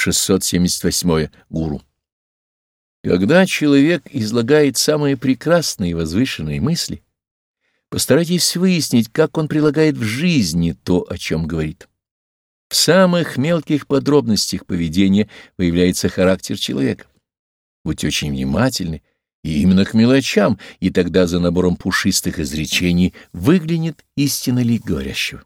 678. Гуру. Когда человек излагает самые прекрасные и возвышенные мысли, постарайтесь выяснить, как он прилагает в жизни то, о чем говорит. В самых мелких подробностях поведения выявляется характер человека. Будьте очень внимательны, и именно к мелочам, и тогда за набором пушистых изречений выглянет истинно ли говорящего.